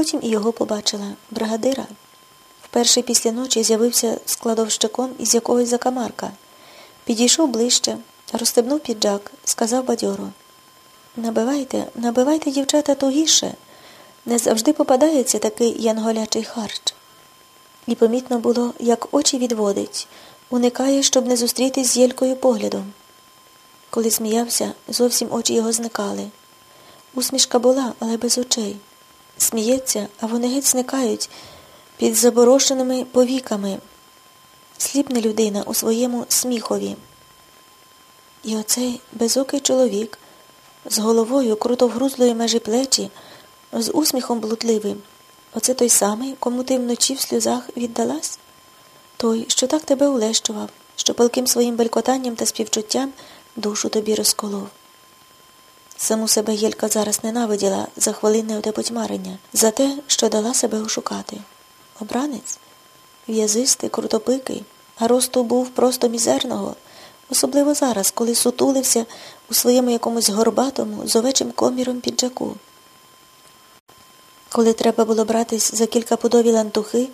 потім і його побачила бригадира. Вперше після ночі з'явився складовщиком із якогось закамарка. Підійшов ближче, розстебнув піджак, сказав бадьоро. Набивайте, набивайте, дівчата, тугіше. Не завжди попадається такий янголячий харч. І помітно було, як очі відводить, уникає, щоб не зустрітись з Єлькою поглядом. Коли сміявся, зовсім очі його зникали. Усмішка була, але без очей. Сміється, а вони геть зникають під заборошеними повіками. Сліпне людина у своєму сміхові. І оцей безокий чоловік з головою круто вгрузлої межі плечі, з усміхом блудливим. Оце той самий, кому ти вночі в сльозах віддалась? Той, що так тебе улещував, що палким своїм белькотанням та співчуттям душу тобі розколов. Саму себе Єлька зараз ненавиділа за хвилинне отепотьмарення, за те, що дала себе ошукати. Обранець, в'язистий, крутопикий, а росту був просто мізерного, особливо зараз, коли сутулився у своєму якомусь горбатому, з овечим коміром піджаку. Коли треба було братись за кілька пудові лантухи,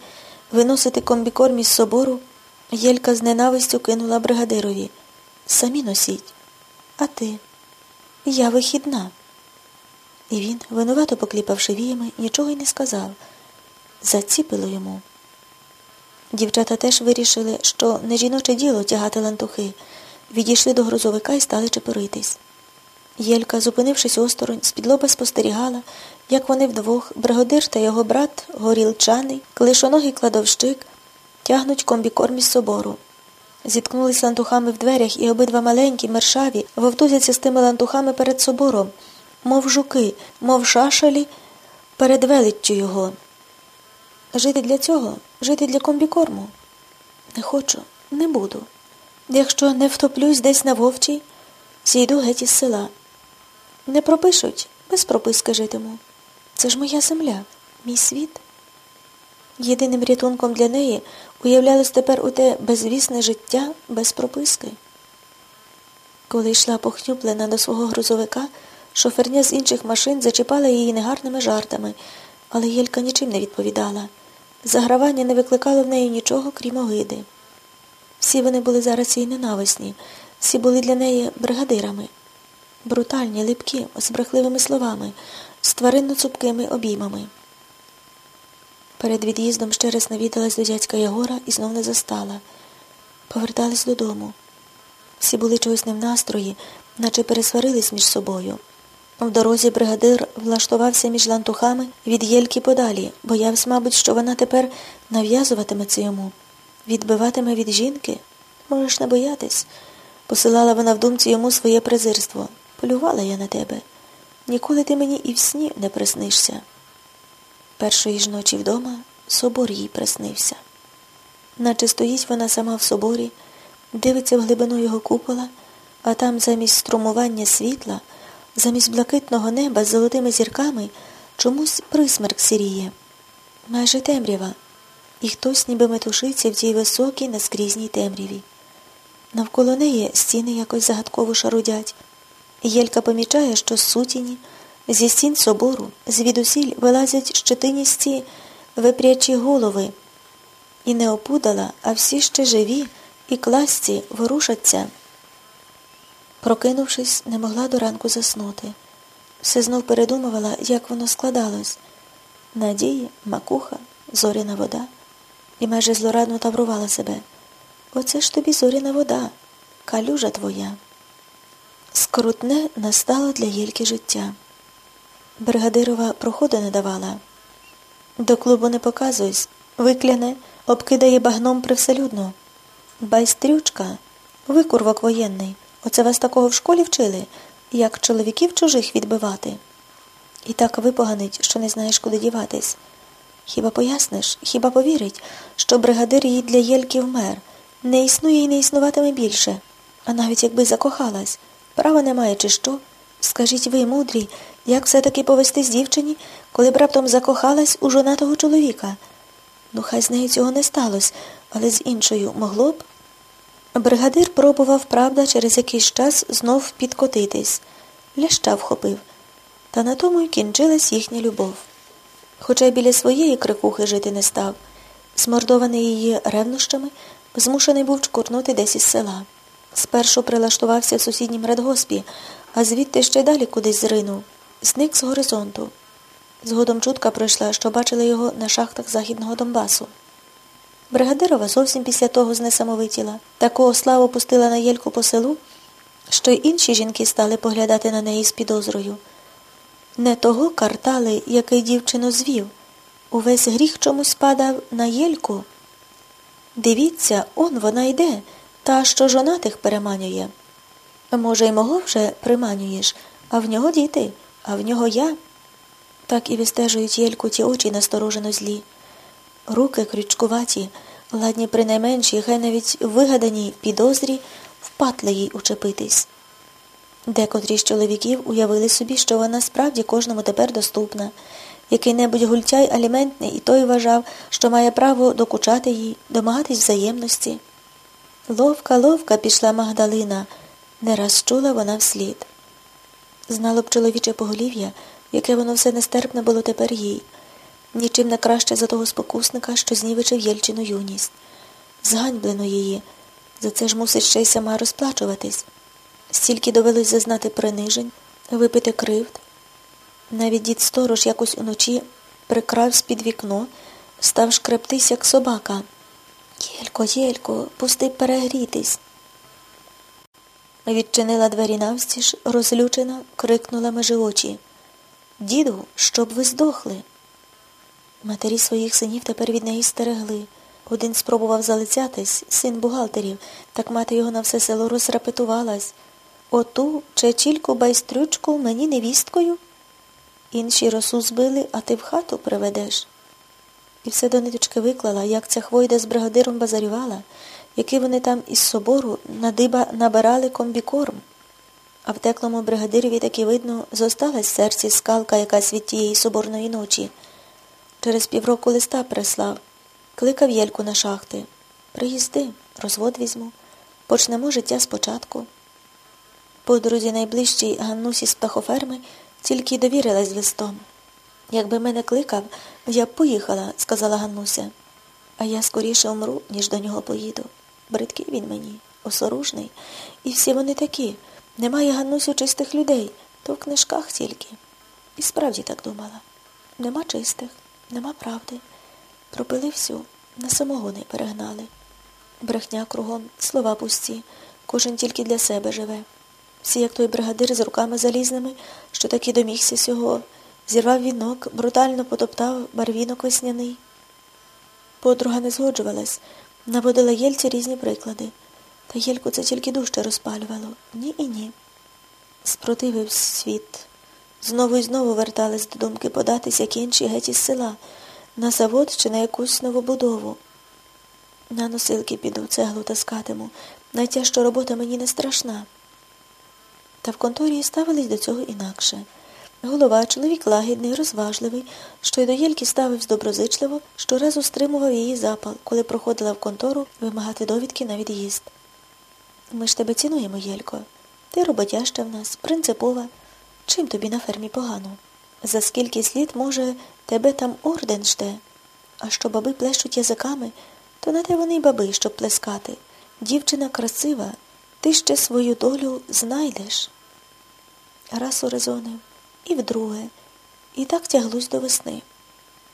виносити комбікорм із собору, Єлька з ненавистю кинула бригадирові. Самі носіть. А ти? Я вихідна. І він, винувато покліпавши віями, нічого й не сказав. Заціпило йому. Дівчата теж вирішили, що не жіноче діло тягати лантухи, відійшли до грузовика і стали чепуритись. Єлька, зупинившись осторонь, спідлоба спостерігала, як вони вдвох, бригадир та його брат, горілчаний, клишоногий кладовщик, тягнуть комбікорм із собору. Зіткнулись лантухами в дверях, і обидва маленькі, мершаві, вовтузяться з тими лантухами перед собором, мов жуки, мов шашалі, перед величчю його. Жити для цього, жити для комбікорму. Не хочу, не буду. Якщо не втоплюсь десь на вовчій, зійду геть із села. Не пропишуть, без прописки житиму. Це ж моя земля, мій світ. Єдиним рятунком для неї уявлялось тепер у те безвісне життя без прописки. Коли йшла похнюплена до свого грузовика, шоферня з інших машин зачіпала її негарними жартами, але Єлька нічим не відповідала. Загравання не викликало в неї нічого, крім огиди. Всі вони були зараз їй ненависні, всі були для неї бригадирами, брутальні, липкі, з брехливими словами, з тваринно цупкими обіймами. Перед від'їздом ще раз навідалась до дядька Ягора і знов не застала. Повертались додому. Всі були чогось не в настрої, наче пересварились між собою. В дорозі бригадир влаштувався між лантухами від Єльки подалі, боявся, мабуть, що вона тепер нав'язуватиметься йому, відбиватиме від жінки. Можеш не боятись. Посилала вона в думці йому своє презирство. Полювала я на тебе. Ніколи ти мені і в сні не приснишся. Першої ж ночі вдома собор їй приснився. Наче стоїть вона сама в соборі, дивиться в глибину його купола, а там замість струмування світла, замість блакитного неба з золотими зірками чомусь присмерк сіріє. Майже темрява, і хтось ніби метушиться в тій високій наскрізній темряві. Навколо неї стіни якось загадково шарудять. Єлька помічає, що сутіні – Зі стін собору звідусіль вилазять щетиністі випрячі голови, і не опудала, а всі ще живі і класті ворушаться. Прокинувшись, не могла до ранку заснути. Все знов передумувала, як воно складалось надії, макуха, зоряна вода, і майже злорадно таврувала себе. Оце ж тобі зоряна вода, калюжа твоя. Скрутне настало для Єльки життя. Бригадирова проходу не давала. До клубу не показуйсь, викляне, обкидає багном привселюдно. Байстрючка, викурвок воєнний. Оце вас такого в школі вчили, як чоловіків чужих відбивати. І так випоганить, що не знаєш, куди діватись. Хіба поясниш, хіба повірить, що бригадир їй для Єльки вмер, не існує і не існуватиме більше, а навіть якби закохалась, права немає, чи що. Скажіть ви, мудрі, як все-таки повестись дівчині, коли б раптом закохалась у жонатого чоловіка? Ну, хай з нею цього не сталося, але з іншою могло б. Бригадир пробував, правда, через якийсь час знов підкотитись, ляща вхопив, та на тому й кінчилась їхня любов. хоча біля своєї крикухи жити не став. Змордований її ревнощами, змушений був чкурнути десь із села. Спершу прилаштувався в сусіднім радгоспі, а звідти ще далі кудись зринув. Зник з горизонту. Згодом чутка пройшла, що бачили його на шахтах Західного Донбасу. Бригадирова зовсім після того знесамовитіла. Такого славу пустила на Єльку по селу, що й інші жінки стали поглядати на неї з підозрою. Не того картали, який дівчину звів. Увесь гріх чомусь падав на Єльку. Дивіться, он вона йде, та що жонатих переманює. Може, й мого вже приманюєш, а в нього діти, а в нього я. Так і вистежують Єльку ті очі насторожено злі. Руки крючкуваті, ладні при найменшій, хай навіть вигаданій підозрі, впатли їй учепитись. Декотрі з чоловіків уявили собі, що вона справді кожному тепер доступна. Який-небудь гультяй аліментний і той вважав, що має право докучати їй, домагатись взаємності. Ловка, ловка пішла Магдалина, не раз чула вона вслід. Знало б чоловіче поголів'я, яке воно все нестерпне було тепер їй, нічим не краще за того спокусника, що знівечив Єльчину юність. Зганьблено її, за це ж мусить ще й сама розплачуватись. Стільки довелось зазнати принижень, випити кривд. Навіть дід сторож якось уночі прикравсь під вікно, став шкрептись, як собака. Єлько, Єлько, пусти перегрітись. Відчинила двері навстіж, розлючена, крикнула межи очі. Діду, щоб ви здохли. Матері своїх синів тепер від неї стерегли. Один спробував залицятись, син бухгалтерів, так мати його на все село розрапетувалась. Оту чечільку байстрючку мені невісткою. Інші росу збили, а ти в хату приведеш. І все до ниточки виклала, як ця хвойда з бригадиром базарювала, який вони там із собору на диба набирали комбікорм. А в теклому бригадирові таки видно, зосталась в серці скалка якась від тієї соборної ночі. Через півроку листа прислав, кликав Єльку на шахти. Приїзди, розвод візьму, почнемо життя спочатку. Подрузі найближчій Ганнусі з птахоферми тільки довірилась листом. Якби мене кликав, я б поїхала, сказала Ганнуся. А я скоріше умру, ніж до нього поїду. Бридкий він мені, осоружний. І всі вони такі. Немає Ганнусю чистих людей, то в книжках тільки. І справді так думала. Нема чистих, нема правди. Пропили всю, на самогони перегнали. Брехня кругом, слова пусті, кожен тільки для себе живе. Всі, як той бригадир з руками залізними, що таки домігся сього, зірвав вінок, брутально потоптав барвінок весняний. Подруга не згоджувалась, наводила Єльці різні приклади. Та Єльку це тільки дужче розпалювало. Ні і ні. Спротивив світ. Знову і знову вертались до думки податись, як інші геть із села, на завод чи на якусь новобудову. На носилки піду, цеглу таскатиму. Найтяжча робота мені не страшна. Та в конторі ставились до цього інакше. Голова, чоловік лагідний, розважливий, що й до Єльки ставився доброзичливо, щоразу стримував її запал, коли проходила в контору вимагати довідки на від'їзд. Ми ж тебе цінуємо, Єлько. Ти роботяща в нас, принципова. Чим тобі на фермі погано? За скільки слід, може, тебе там орден жде? А що баби плещуть язиками, то на те вони й баби, щоб плескати. Дівчина красива, ти ще свою долю знайдеш. Раз урезонив, і вдруге, і так тяглось до весни.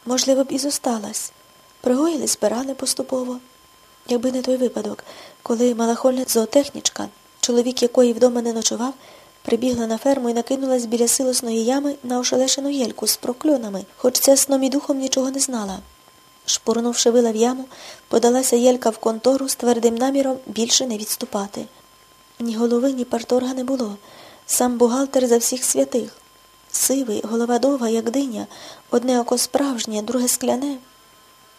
Можливо б і зосталась. Пригоїлись барани поступово. Якби не той випадок, коли малахольна зоотехнічка, чоловік якої вдома не ночував, прибігла на ферму і накинулась біля силосної ями на ошелешену єльку з прокльонами, хоч ця сном і духом нічого не знала. Шпурнувши вила в яму, подалася Єлька в контору з твердим наміром більше не відступати. Ні голови, ні парторга не було. Сам бухгалтер за всіх святих. Сивий, голова довга, як диня, одне око справжнє, друге скляне.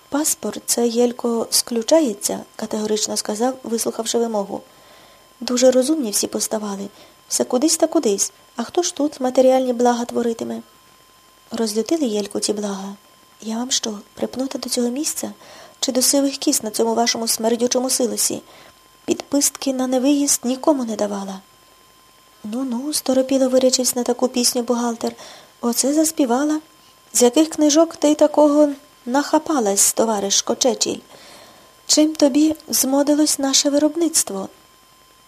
Паспорт це Єлько сключається, категорично сказав, вислухавши вимогу. Дуже розумні всі поставали. Все кудись та кудись. А хто ж тут матеріальні блага творитиме? Розлютили Єльку ті блага. Я вам що, припнута до цього місця? Чи до сивих кіс на цьому вашому смердючому силосі? Підпистки на невиїзд нікому не давала. Ну ну, сторопіло вирячився на таку пісню бухгалтер. Оце заспівала. З яких книжок ти такого нахапалась, товариш Кочечіль? Чим тобі змодилось наше виробництво?